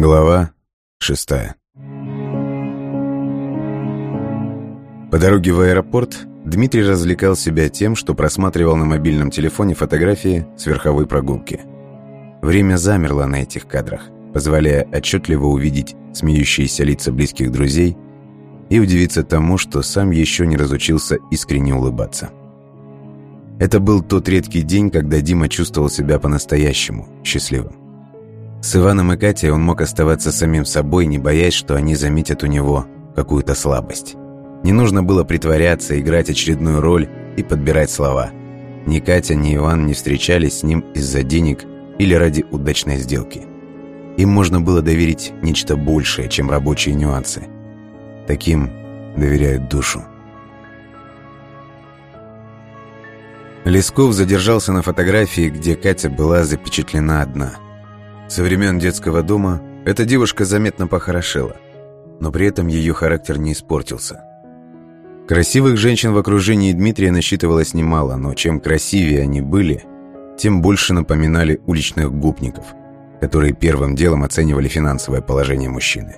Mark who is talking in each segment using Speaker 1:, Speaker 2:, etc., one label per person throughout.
Speaker 1: Глава шестая По дороге в аэропорт Дмитрий развлекал себя тем, что просматривал на мобильном телефоне фотографии с верховой прогулки. Время замерло на этих кадрах, позволяя отчетливо увидеть смеющиеся лица близких друзей и удивиться тому, что сам еще не разучился искренне улыбаться. Это был тот редкий день, когда Дима чувствовал себя по-настоящему счастливым. С Иваном и Катей он мог оставаться самим собой, не боясь, что они заметят у него какую-то слабость. Не нужно было притворяться, играть очередную роль и подбирать слова. Ни Катя, ни Иван не встречались с ним из-за денег или ради удачной сделки. Им можно было доверить нечто большее, чем рабочие нюансы. Таким доверяют душу. Лесков задержался на фотографии, где Катя была запечатлена одна – со времен детского дома эта девушка заметно похорошела, но при этом ее характер не испортился. Красивых женщин в окружении Дмитрия насчитывалось немало, но чем красивее они были, тем больше напоминали уличных гопников, которые первым делом оценивали финансовое положение мужчины.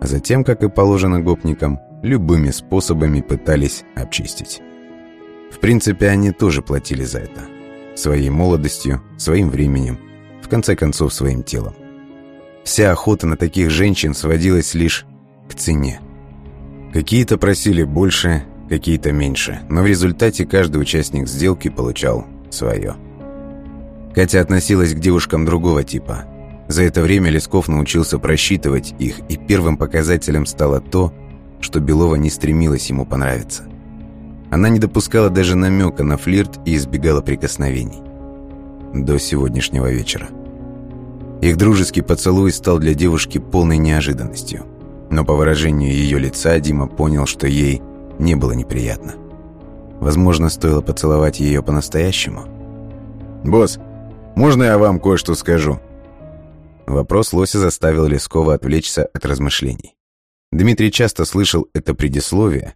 Speaker 1: А затем, как и положено гопникам, любыми способами пытались обчистить. В принципе, они тоже платили за это. Своей молодостью, своим временем – в конце концов своим телом. Вся охота на таких женщин сводилась лишь к цене. Какие-то просили больше, какие-то меньше, но в результате каждый участник сделки получал свое. Катя относилась к девушкам другого типа. За это время Лесков научился просчитывать их, и первым показателем стало то, что Белова не стремилась ему понравиться. Она не допускала даже намека на флирт и избегала прикосновений до сегодняшнего вечера. Их дружеский поцелуй стал для девушки полной неожиданностью. Но по выражению ее лица Дима понял, что ей не было неприятно. Возможно, стоило поцеловать ее по-настоящему.
Speaker 2: «Босс, можно я вам кое-что скажу?»
Speaker 1: Вопрос Лося заставил Лескова отвлечься от размышлений. Дмитрий часто слышал это предисловие,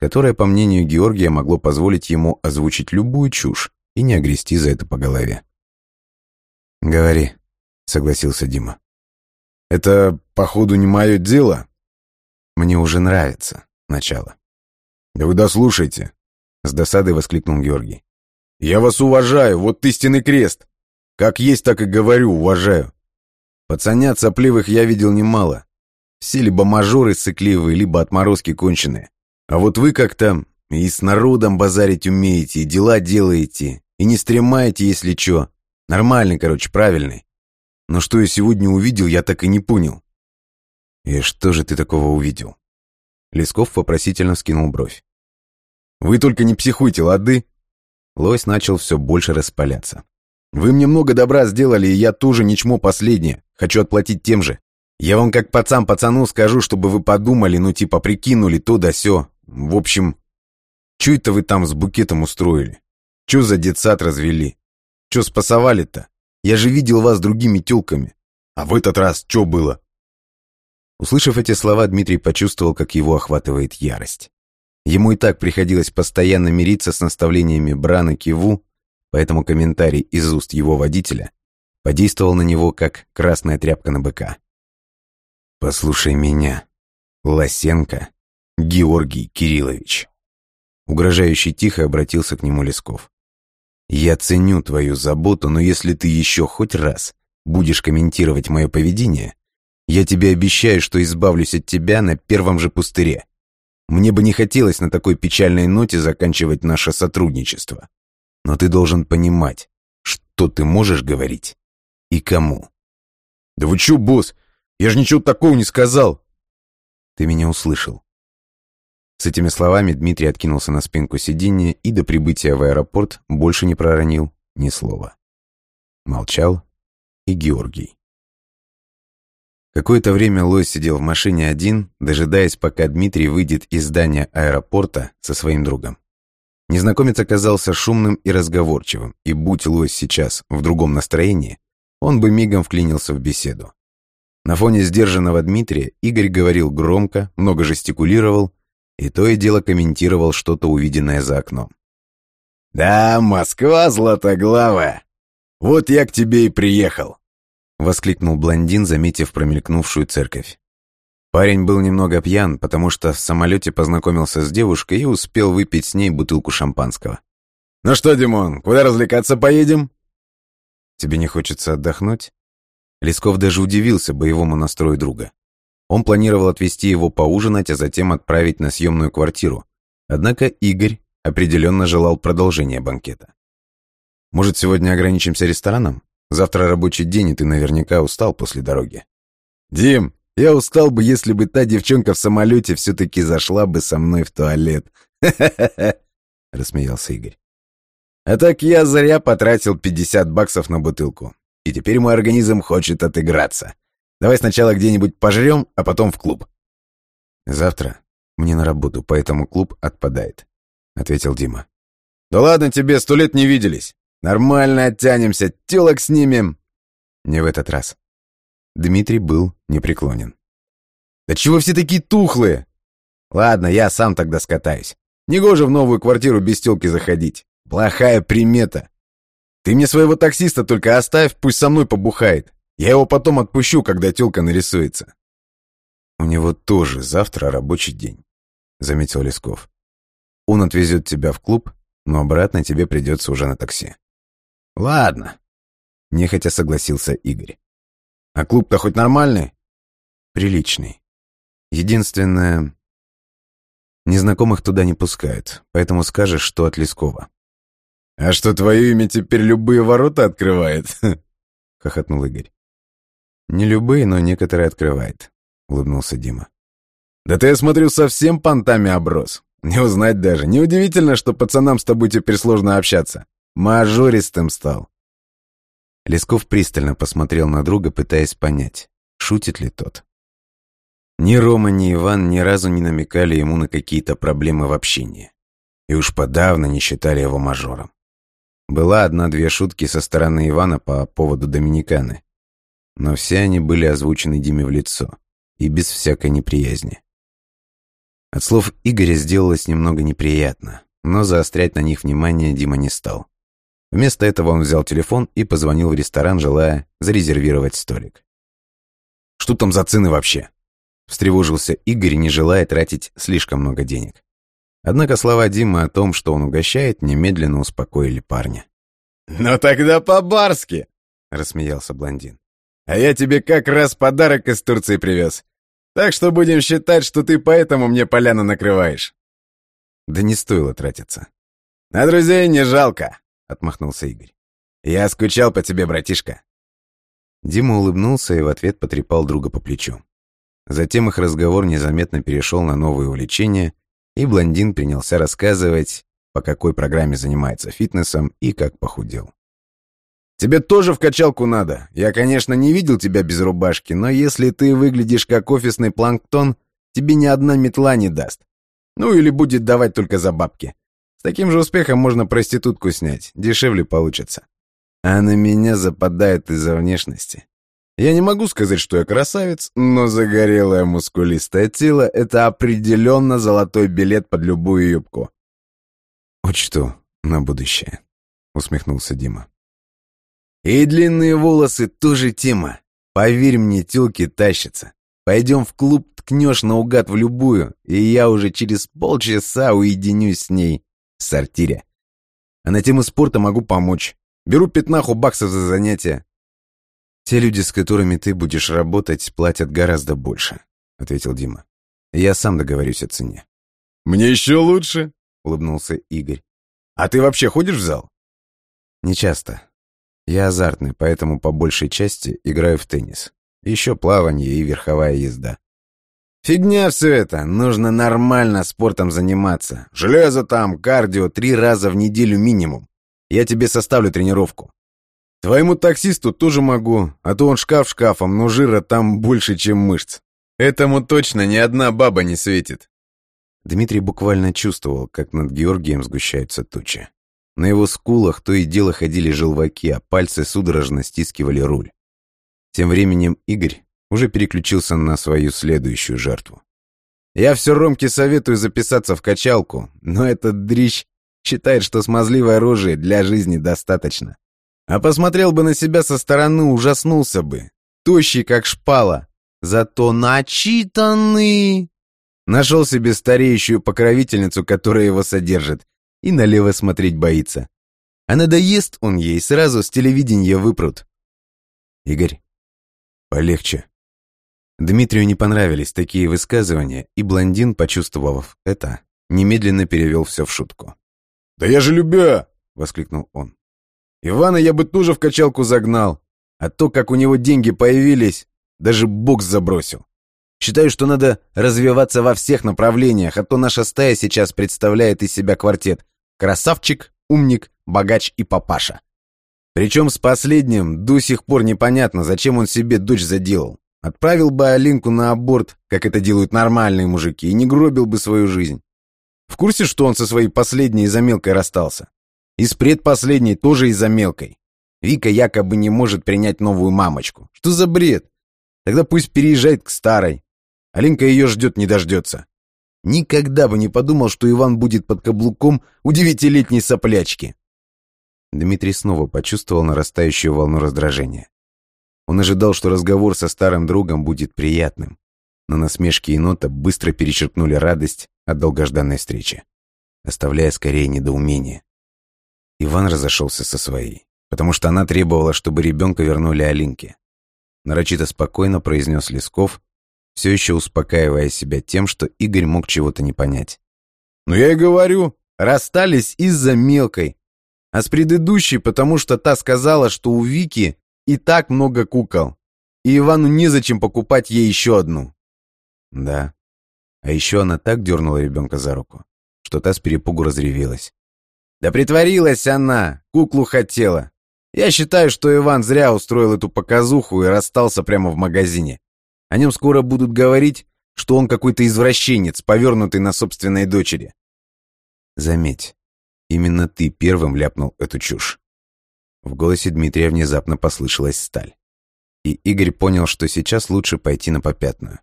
Speaker 1: которое, по мнению Георгия, могло позволить ему озвучить любую чушь и не огрести за это по голове.
Speaker 2: «Говори», — согласился Дима. «Это, походу, не мое дело?»
Speaker 1: «Мне уже нравится начало».
Speaker 2: «Да вы дослушайте», —
Speaker 1: с досадой воскликнул Георгий.
Speaker 2: «Я вас уважаю, вот истинный крест. Как есть, так и говорю, уважаю. Пацанят сопливых я видел немало. Все либо мажоры сыкливые, либо отморозки конченые. А вот вы как-то и с народом базарить умеете, и дела делаете, и не стремаете, если чё. Нормальный, короче, правильный. Но что я сегодня увидел, я так и не понял.
Speaker 1: И что же ты такого увидел? Лесков вопросительно скинул бровь.
Speaker 2: Вы только не психуйте, лады?
Speaker 1: Лось начал все больше распаляться.
Speaker 2: Вы мне много добра сделали, и я тоже ничмо последнее. Хочу отплатить тем же. Я вам как пацан пацану скажу, чтобы вы подумали, ну типа прикинули то да сё. В общем, чё это вы там с букетом устроили? Чё за детсад развели? Чё спасовали-то? Я же видел вас другими тёлками. А в этот раз чё было?»
Speaker 1: Услышав эти слова, Дмитрий почувствовал, как его охватывает ярость. Ему и так приходилось постоянно мириться с наставлениями Брана Киву, поэтому комментарий из уст его водителя подействовал на него, как красная тряпка на быка. «Послушай меня, Лосенко Георгий Кириллович». Угрожающий тихо обратился к нему Лесков. Я ценю твою заботу, но если ты еще хоть раз будешь комментировать мое поведение, я тебе обещаю, что избавлюсь от тебя на первом же пустыре. Мне бы не хотелось на такой печальной ноте заканчивать наше сотрудничество. Но ты должен понимать, что ты можешь говорить и кому.
Speaker 2: Да вы чё, босс? Я же ничего такого не сказал.
Speaker 1: Ты меня услышал. С этими словами Дмитрий откинулся на спинку сиденья и до прибытия в аэропорт больше не проронил ни слова. Молчал и Георгий. Какое-то время Лось сидел в машине один, дожидаясь, пока Дмитрий выйдет из здания аэропорта со своим другом. Незнакомец оказался шумным и разговорчивым, и будь Лось сейчас в другом настроении, он бы мигом вклинился в беседу. На фоне сдержанного Дмитрия Игорь говорил громко, много жестикулировал и то и дело комментировал что-то увиденное за окном.
Speaker 2: «Да, Москва златоглавая! Вот я к тебе и приехал.
Speaker 1: — воскликнул блондин, заметив промелькнувшую церковь. Парень был немного пьян, потому что в самолете познакомился с девушкой и успел выпить с ней бутылку шампанского.
Speaker 2: «Ну что, Димон, куда развлекаться поедем?»
Speaker 1: «Тебе не хочется отдохнуть?» Лесков даже удивился боевому настрою друга. Он планировал отвезти его поужинать, а затем отправить на съемную квартиру. Однако Игорь определенно желал продолжения банкета. «Может, сегодня ограничимся рестораном? Завтра рабочий день, и ты наверняка устал после дороги».
Speaker 2: «Дим, я устал бы, если бы та девчонка в самолете все-таки зашла бы со мной в туалет. рассмеялся Игорь. А так я зря потратил 50 баксов на бутылку. И теперь мой организм хочет отыграться. Давай сначала где-нибудь пожрем, а потом в клуб.
Speaker 1: Завтра мне на работу, поэтому клуб отпадает, ответил Дима.
Speaker 2: Да ладно тебе, сто лет не виделись. Нормально оттянемся, телок снимем.
Speaker 1: Не в этот раз. Дмитрий был непреклонен.
Speaker 2: «Да чего все такие тухлые?» «Ладно, я сам тогда скатаюсь. Негоже в новую квартиру без телки заходить. Плохая примета. Ты мне своего таксиста только оставь, пусть со мной побухает. Я его потом отпущу, когда телка нарисуется».
Speaker 1: «У него тоже завтра рабочий день», — заметил Лесков. «Он отвезет тебя в клуб, но обратно тебе придется уже на такси».
Speaker 2: «Ладно», — нехотя согласился Игорь. А клуб-то хоть нормальный?
Speaker 1: Приличный. Единственное... Незнакомых туда не пускают, поэтому скажешь, что от Лескова.
Speaker 2: «А что, твое имя теперь любые ворота открывает?»
Speaker 1: — хохотнул Игорь. «Не любые, но некоторые открывает», — улыбнулся Дима.
Speaker 2: «Да ты, я смотрю, совсем понтами оброс. Не узнать даже. Неудивительно, что пацанам с тобой теперь сложно общаться. Мажористым стал».
Speaker 1: Лесков пристально посмотрел на друга, пытаясь понять, шутит ли тот. Ни Рома, ни Иван ни разу не намекали ему на какие-то проблемы в общении. И уж подавно не считали его мажором. Была одна-две шутки со стороны Ивана по поводу Доминиканы. Но все они были озвучены Диме в лицо и без всякой неприязни. От слов Игоря сделалось немного неприятно, но заострять на них внимание Дима не стал. Вместо этого он взял телефон и позвонил в ресторан, желая зарезервировать столик.
Speaker 2: «Что там за цены вообще?»
Speaker 1: Встревожился Игорь, не желая тратить слишком много денег. Однако слова Димы о том, что он угощает, немедленно успокоили парня.
Speaker 2: «Ну тогда по-барски!» — рассмеялся блондин. «А я тебе как раз подарок из Турции привез. Так что будем считать, что ты поэтому мне поляну накрываешь».
Speaker 1: Да не стоило тратиться.
Speaker 2: «На друзей не жалко. — отмахнулся Игорь. «Я скучал по тебе, братишка».
Speaker 1: Дима улыбнулся и в ответ потрепал друга по плечу. Затем их разговор незаметно перешел на новые увлечения, и блондин принялся рассказывать, по какой программе занимается фитнесом и как похудел.
Speaker 2: «Тебе тоже в качалку надо. Я, конечно, не видел тебя без рубашки, но если ты выглядишь как офисный планктон, тебе ни одна метла не даст. Ну или будет давать только за бабки. С таким же успехом можно проститутку снять, дешевле получится. А на меня западает из-за внешности. Я не могу сказать, что я красавец, но загорелое мускулистое тело — это определенно золотой билет под любую юбку.
Speaker 1: «Учту на будущее», — усмехнулся Дима.
Speaker 2: «И длинные волосы тоже тема. Поверь мне, тёлки тащатся. Пойдем в клуб, ткнешь наугад в любую, и я уже через полчаса уединюсь с ней в сортире. А на тему спорта могу помочь. Беру пятнаху баксов за занятия.
Speaker 1: «Те люди, с которыми ты будешь работать, платят гораздо больше», — ответил Дима. «Я сам договорюсь о цене».
Speaker 2: «Мне еще лучше», — улыбнулся Игорь. «А ты вообще ходишь в зал?»
Speaker 1: «Не часто. Я азартный, поэтому по большей части играю в теннис. Еще плавание и верховая езда.
Speaker 2: Фигня все это. Нужно нормально спортом заниматься. Железо там, кардио, три раза в неделю минимум. Я тебе составлю тренировку. Твоему таксисту тоже могу, а то он шкаф шкафом, но жира там больше, чем мышц. Этому точно ни одна баба не светит.
Speaker 1: Дмитрий буквально чувствовал, как над Георгием сгущаются тучи. На его скулах то и дело ходили желваки, а пальцы судорожно стискивали руль. Тем временем Игорь уже переключился на свою следующую жертву.
Speaker 2: «Я все Ромке советую записаться в качалку, но этот дрищ считает, что смазливой оружия для жизни достаточно. А посмотрел бы на себя со стороны, ужаснулся бы. Тощий, как шпала. Зато начитанный. Нашел себе стареющую покровительницу, которая его содержит, и налево смотреть боится. А надоест он ей, сразу с телевидения выпрут. Игорь, полегче. Дмитрию не понравились такие высказывания, и блондин, почувствовав это, немедленно перевел все в шутку. «Да я же любя!» — воскликнул он. «Ивана я бы тоже в качалку загнал, а то, как у него деньги появились, даже бокс забросил. Считаю, что надо развиваться во всех направлениях, а то наша стая сейчас представляет из себя квартет. Красавчик, умник, богач и папаша. Причем с последним до сих пор непонятно, зачем он себе дочь заделал. Отправил бы Алинку на аборт, как это делают нормальные мужики, и не гробил бы свою жизнь. В курсе, что он со своей последней из-за мелкой расстался? И с предпоследней тоже из-за мелкой. Вика якобы не может принять новую мамочку. Что за бред? Тогда пусть переезжает к старой. Алинка ее ждет, не дождется. Никогда бы не подумал, что Иван будет под каблуком у девятилетней соплячки. Дмитрий снова почувствовал нарастающую волну раздражения. Он ожидал, что разговор со старым другом будет приятным, но насмешки енота быстро перечеркнули радость от долгожданной встречи, оставляя скорее недоумение. Иван разошелся со своей, потому что она требовала, чтобы ребенка вернули Алинке. Нарочито спокойно произнес Лесков, все еще успокаивая себя тем, что Игорь мог чего-то не понять. «Ну я и говорю, расстались из-за мелкой, а с предыдущей, потому что та сказала, что у Вики и так много кукол, и Ивану незачем покупать ей еще одну». Да. А еще она так дернула ребенка за руку, что та с перепугу разревелась. «Да притворилась она, куклу хотела. Я считаю, что Иван зря устроил эту показуху и расстался прямо в магазине. О нем скоро будут говорить, что он какой-то извращенец, повернутый на собственной дочери. Заметь, именно ты первым ляпнул эту чушь. В голосе Дмитрия внезапно послышалась сталь. И Игорь понял, что сейчас лучше пойти на попятную.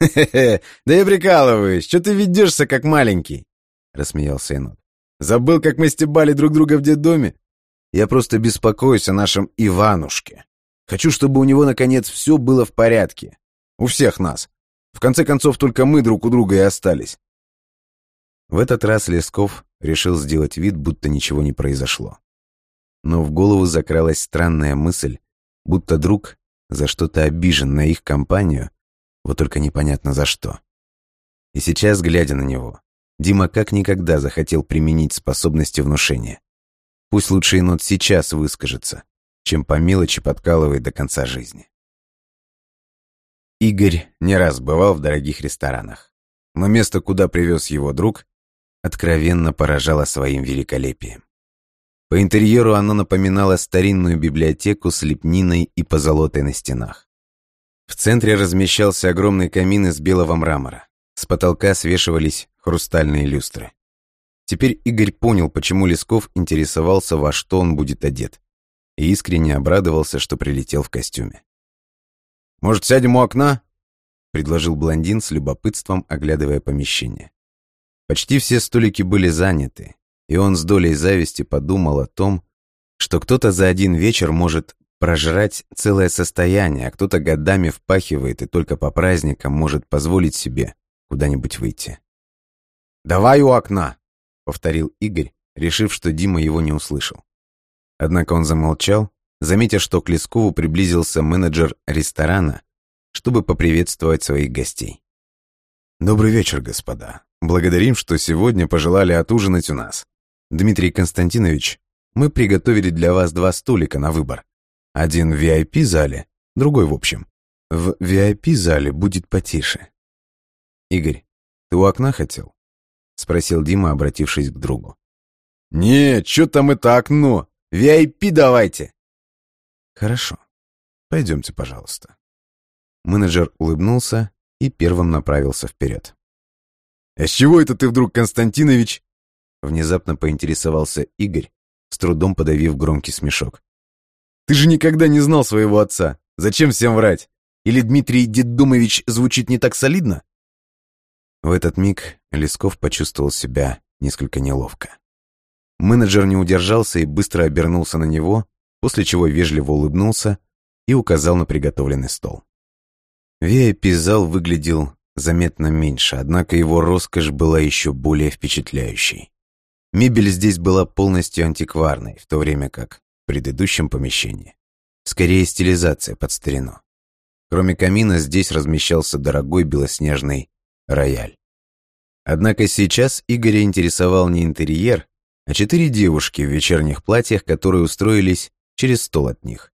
Speaker 2: «Хе-хе, да я прикалываюсь, что ты ведешься как маленький?» — рассмеялся Енот. «Забыл, как мы стебали друг друга в детдоме? Я просто беспокоюсь о нашем Иванушке. Хочу, чтобы у него, наконец, все было в порядке. У всех нас. В конце концов, только мы друг у друга и остались. В этот раз Лесков решил сделать вид, будто ничего не произошло. Но в голову закралась странная мысль, будто друг за что-то обижен на их компанию, вот только непонятно за что. И сейчас, глядя на него, Дима как никогда захотел применить способности внушения. Пусть лучше енот сейчас выскажется, чем по мелочи подкалывает до конца жизни. Игорь не раз бывал в дорогих ресторанах, но место, куда привез его друг, откровенно поражало своим великолепием. По интерьеру оно напоминало старинную библиотеку с лепниной и позолотой на стенах. В центре размещался огромный камин из белого мрамора. С потолка свешивались хрустальные люстры. Теперь Игорь понял, почему Лесков интересовался, во что он будет одет и искренне обрадовался, что прилетел в костюме. «Может, сядем у окна?» — предложил блондин с любопытством, оглядывая помещение. Почти все столики были заняты, и он с долей зависти подумал о том, что кто-то за один вечер может прожрать целое состояние, а кто-то годами впахивает и только по праздникам может позволить себе куда-нибудь выйти. «Давай у окна!» — повторил Игорь, решив, что Дима его не услышал. Однако он замолчал, заметив, что к Лескову приблизился менеджер ресторана, чтобы поприветствовать своих гостей. «Добрый вечер, господа. Благодарим, что сегодня пожелали отужинать у нас. Дмитрий Константинович, мы приготовили для вас два столика на выбор. Один в VIP-зале, другой в общем. В VIP-зале будет потише». «Игорь, ты у окна хотел?» — спросил Дима, обратившись к другу. «Нет, что там это окно? VIP давайте!» «Хорошо. Пойдемте, пожалуйста». Менеджер улыбнулся и первым направился вперед. «А с чего это ты вдруг, Константинович?» Внезапно поинтересовался Игорь, с трудом подавив громкий смешок. «Ты же никогда не знал своего отца. Зачем всем врать? Или Дмитрий Деддумович звучит не так солидно?» В этот миг Лесков почувствовал себя несколько неловко. Менеджер не удержался и быстро обернулся на него,
Speaker 1: после чего вежливо улыбнулся и указал на приготовленный стол. VIP-зал выглядел заметно меньше, однако его роскошь была еще более впечатляющей. Мебель здесь была полностью антикварной, в то время как в предыдущем помещении. Скорее стилизация под старину. Кроме камина здесь размещался дорогой белоснежный рояль. Однако сейчас Игоря интересовал не интерьер, а четыре девушки в вечерних платьях, которые устроились через стол от них.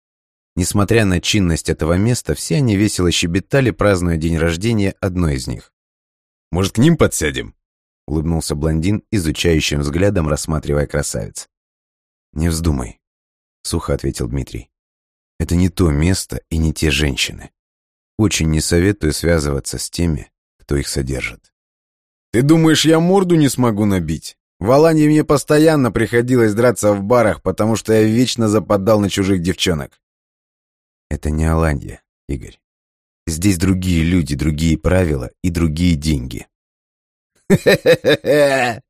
Speaker 1: Несмотря на чинность этого места, все они весело щебетали, празднуя день рождения одной из них.
Speaker 2: «Может, к ним подсядем?»
Speaker 1: — улыбнулся блондин, изучающим взглядом рассматривая красавиц. «Не вздумай», — сухо ответил Дмитрий. «Это не то место и не те женщины. Очень не советую связываться с теми, кто их содержит».
Speaker 2: «Ты думаешь, я морду не смогу набить? В Алании мне постоянно приходилось драться в барах, потому что я вечно западал на чужих девчонок.
Speaker 1: Это не Аланья, Игорь. Здесь другие люди, другие правила и другие деньги.
Speaker 2: Ты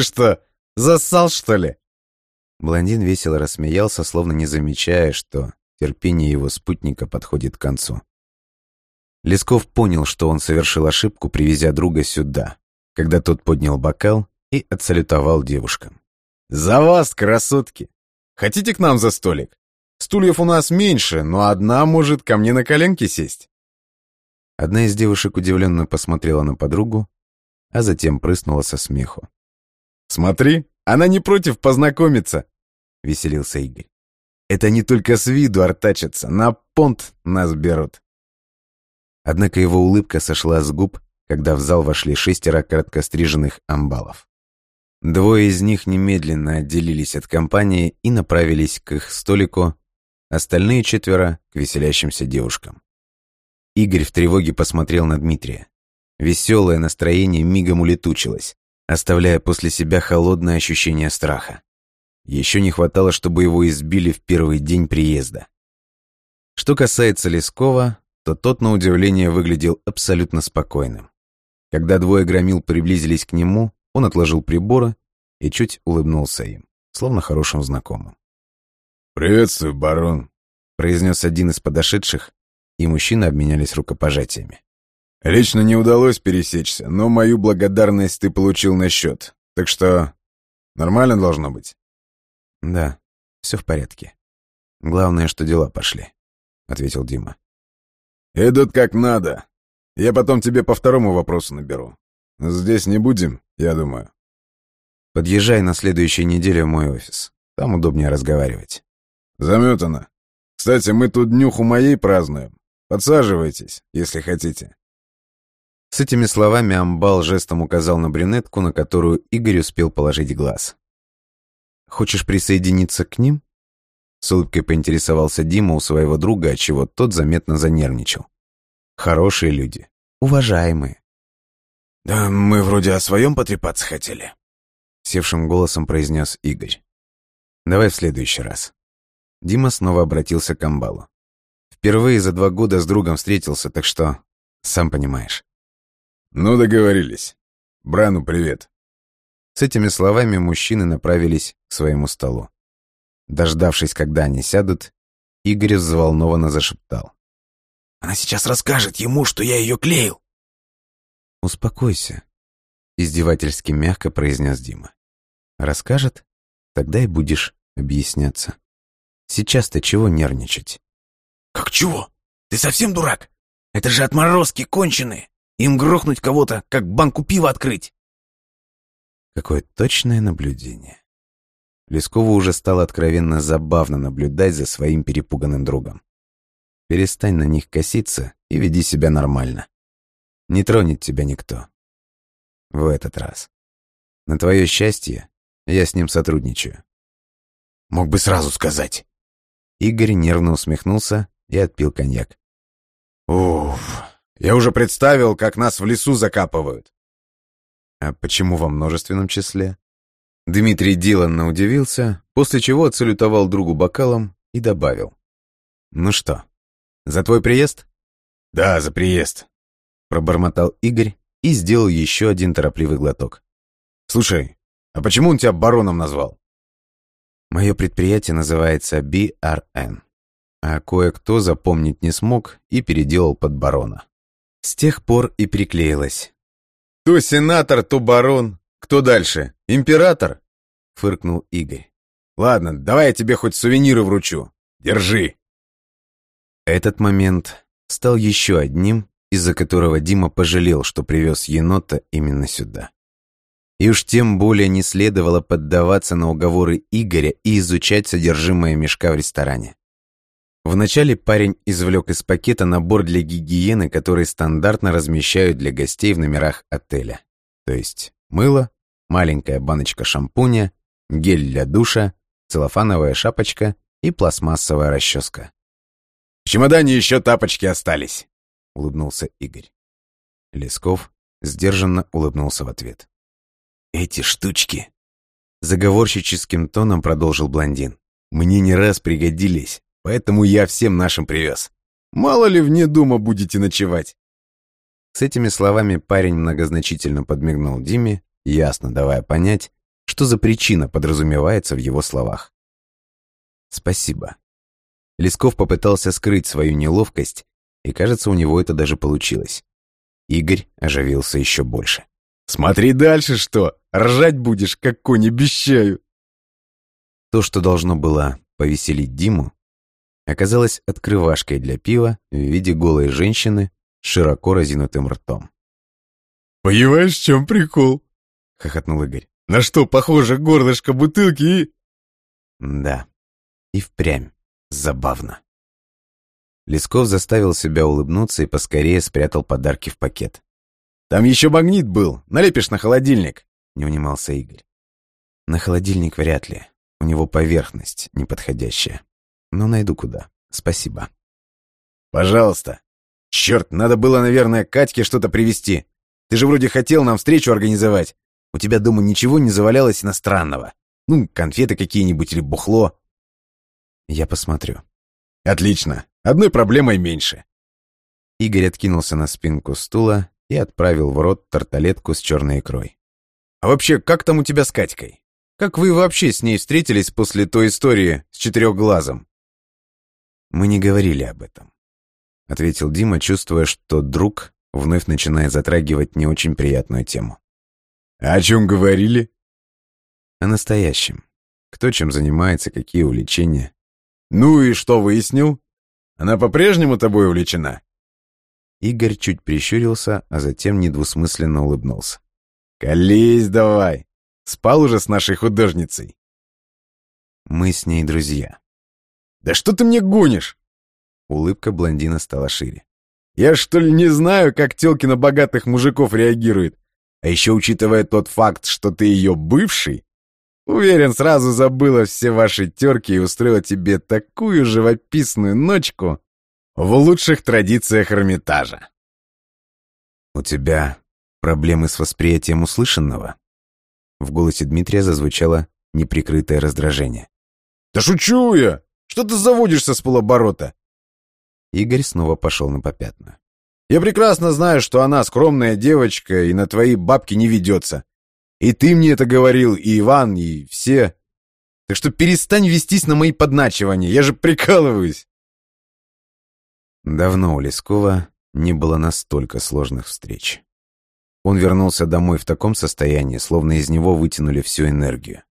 Speaker 2: что, зассал, что ли?
Speaker 1: Блондин весело рассмеялся, словно не замечая, что терпение его спутника подходит к концу. Лесков понял, что он совершил ошибку, привезя друга сюда, когда тот поднял бокал и отсалютовал девушкам.
Speaker 2: «За вас, красотки! Хотите к нам за столик? Стульев у нас меньше, но одна может ко мне на коленки сесть».
Speaker 1: Одна из девушек удивленно посмотрела на подругу, а затем прыснула со смеху.
Speaker 2: «Смотри, она не против познакомиться!» — веселился Игорь. «Это не только с виду артачатся, на понт нас берут».
Speaker 1: Однако его улыбка сошла с губ, когда в зал вошли шестеро короткостриженных амбалов. Двое из них немедленно отделились от компании и направились к их столику, остальные четверо — к веселящимся девушкам. Игорь в тревоге посмотрел на Дмитрия. Веселое настроение мигом улетучилось, оставляя после себя холодное ощущение страха. Еще не хватало, чтобы его избили в первый день приезда. Что касается Лескова, то тот, на удивление, выглядел абсолютно спокойным. Когда двое громил приблизились к нему, он отложил приборы и чуть улыбнулся им, словно хорошим знакомым.
Speaker 2: «Приветствую, барон», —
Speaker 1: произнес один из подошедших, и мужчины обменялись рукопожатиями.
Speaker 2: «Лично не удалось пересечься, но мою благодарность ты получил на счет, так что нормально должно быть».
Speaker 1: «Да, все в порядке. Главное, что дела пошли», — ответил Дима.
Speaker 2: «Идут как надо. Я потом тебе по второму вопросу наберу. Здесь не будем, я думаю.
Speaker 1: Подъезжай на следующей неделе в мой офис. Там удобнее разговаривать.
Speaker 2: Заметано. Кстати, мы тут днюху моей празднуем. Подсаживайтесь, если хотите.
Speaker 1: С этими словами Амбал жестом указал на брюнетку, на которую Игорь успел положить глаз. «Хочешь присоединиться к ним?» С улыбкой поинтересовался Дима у своего друга, отчего тот заметно занервничал. Хорошие люди. Уважаемые.
Speaker 2: «Да мы вроде о своем потрепаться хотели», —
Speaker 1: севшим голосом произнес Игорь. «Давай в следующий раз». Дима снова обратился к Амбалу. «Впервые за два года с другом встретился, так что, сам понимаешь».
Speaker 2: «Ну, договорились. Брану привет».
Speaker 1: С этими словами мужчины направились к своему столу. Дождавшись, когда они сядут, Игорь взволнованно зашептал.
Speaker 2: Она сейчас расскажет ему, что я ее клеил.
Speaker 1: Успокойся, издевательски мягко произнес Дима. Расскажет? Тогда и будешь объясняться. Сейчас-то чего нервничать?
Speaker 2: Как чего? Ты совсем дурак? Это же отморозки конченые. Им грохнуть кого-то, как банку пива открыть.
Speaker 1: Какое точное наблюдение. Лескову уже стало откровенно забавно наблюдать за своим перепуганным другом. Перестань на них коситься и веди себя нормально. Не тронет тебя никто. В этот раз. На твое счастье, я с ним сотрудничаю.
Speaker 2: Мог бы сразу сказать.
Speaker 1: Игорь нервно усмехнулся и отпил коньяк.
Speaker 2: Уф, я уже представил, как нас в лесу закапывают.
Speaker 1: А почему во множественном числе? Дмитрий деланно удивился, после чего отсалютовал другу бокалом и добавил. Ну что, за твой приезд?»
Speaker 2: «Да, за приезд», —
Speaker 1: пробормотал Игорь и сделал еще один торопливый глоток.
Speaker 2: «Слушай, а почему он тебя бароном назвал?»
Speaker 1: Мое предприятие называется BRN, а кое-кто запомнить не смог и переделал под барона. С тех пор и приклеилось.
Speaker 2: То сенатор, то барон. Кто дальше? Император?
Speaker 1: Фыркнул Игорь.
Speaker 2: Ладно, давай я тебе хоть сувениры вручу. Держи.
Speaker 1: Этот момент стал еще одним, из-за которого Дима пожалел, что привез енота именно сюда. И уж тем более не следовало поддаваться на уговоры Игоря и изучать содержимое мешка в ресторане. Вначале парень извлек из пакета набор для гигиены, который стандартно размещают для гостей в номерах отеля. То есть мыло, маленькая баночка шампуня, гель для душа, целлофановая шапочка и пластмассовая расческа.
Speaker 2: «В чемодане еще тапочки остались», — улыбнулся Игорь.
Speaker 1: Лесков сдержанно улыбнулся в ответ. «Эти штучки!» Заговорщическим тоном продолжил блондин. «Мне не раз пригодились. Поэтому я всем нашим привез. Мало ли вне дома будете ночевать. С этими словами парень многозначительно подмигнул Диме, ясно давая понять, что за причина подразумевается в его словах. «Спасибо». Лесков попытался скрыть свою неловкость, и, кажется, у него это даже получилось. Игорь оживился еще больше.
Speaker 2: «Смотри дальше что! Ржать будешь, как конь, обещаю!»
Speaker 1: То, что должно было повеселить Диму, оказалась открывашкой для пива в виде голой женщины с широко разинутым ртом.
Speaker 2: «Понимаешь, в чем прикол?» — хохотнул Игорь. «На что похоже горлышко бутылки и...»
Speaker 1: «Да, и впрямь забавно». Лесков заставил себя улыбнуться и поскорее спрятал подарки в пакет.
Speaker 2: «Там еще магнит был, налепишь на холодильник», — не унимался Игорь.
Speaker 1: «На холодильник вряд ли, у него поверхность неподходящая» но найду куда. Спасибо.
Speaker 2: Пожалуйста. Черт, надо было, наверное, Катьке что-то привезти. Ты же вроде хотел нам встречу организовать. У тебя дома ничего не завалялось иностранного. Ну, конфеты какие-нибудь или бухло.
Speaker 1: Я посмотрю.
Speaker 2: Отлично. Одной проблемой меньше.
Speaker 1: Игорь откинулся на спинку стула и отправил в рот тарталетку с черной икрой.
Speaker 2: А вообще, как там у тебя с Катькой? Как вы вообще с ней встретились после той истории с четырехглазом?
Speaker 1: «Мы не говорили об этом», — ответил Дима, чувствуя, что друг вновь начинает затрагивать не очень приятную тему.
Speaker 2: «А о чем говорили?»
Speaker 1: «О настоящем. Кто чем занимается, какие увлечения».
Speaker 2: «Ну и что выяснил? Она по-прежнему тобой увлечена?»
Speaker 1: Игорь чуть прищурился, а затем недвусмысленно улыбнулся.
Speaker 2: «Колись давай! Спал уже с нашей художницей?»
Speaker 1: «Мы с ней друзья»,
Speaker 2: «Да что ты мне гонишь?»
Speaker 1: Улыбка блондина стала шире.
Speaker 2: «Я что ли не знаю, как телки на богатых мужиков реагируют? А еще учитывая тот факт, что ты ее бывший, уверен, сразу забыла все ваши терки и устроила тебе такую живописную ночку в лучших традициях Эрмитажа».
Speaker 1: «У тебя проблемы с восприятием услышанного?» В голосе Дмитрия зазвучало неприкрытое раздражение.
Speaker 2: «Да шучу я! Что ты заводишься с полоборота?»
Speaker 1: Игорь снова пошел на попятную.
Speaker 2: «Я прекрасно знаю, что она скромная девочка и на твои бабки не ведется. И ты мне это говорил, и Иван, и все. Так что перестань вестись на мои подначивания, я же прикалываюсь!»
Speaker 1: Давно у Лескова не было настолько сложных встреч. Он вернулся домой в таком состоянии, словно из него вытянули всю энергию.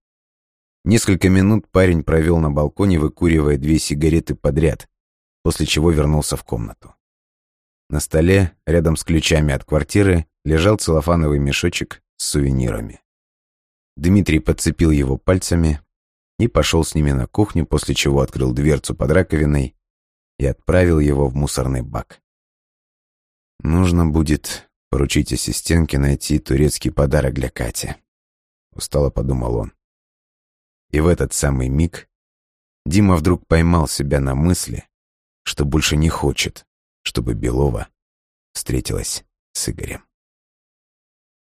Speaker 1: Несколько минут парень провел на балконе, выкуривая две сигареты подряд, после чего вернулся в комнату. На столе, рядом с ключами от квартиры, лежал целлофановый мешочек с сувенирами. Дмитрий подцепил его пальцами и пошел с ними на кухню, после чего открыл дверцу под раковиной и отправил его в мусорный бак. Нужно будет поручить ассистентке найти турецкий подарок для Кати. Устало подумал он. И в этот самый миг Дима вдруг поймал себя на мысли, что больше не хочет, чтобы Белова встретилась с Игорем.